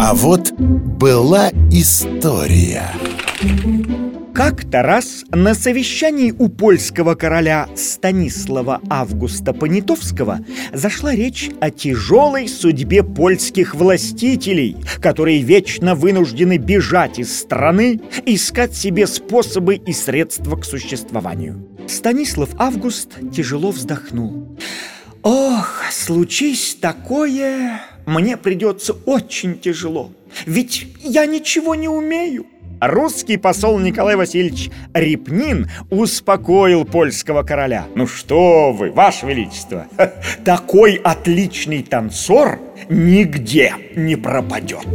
А вот была история. Как-то раз на совещании у польского короля Станислава Августа Понятовского зашла речь о тяжелой судьбе польских властителей, которые вечно вынуждены бежать из страны, искать себе способы и средства к существованию. Станислав Август тяжело вздохнул. «Ох, случись такое, мне придется очень тяжело, ведь я ничего не умею». Русский посол Николай Васильевич Репнин успокоил польского короля. «Ну что вы, ваше величество, такой отличный танцор нигде не пропадет!»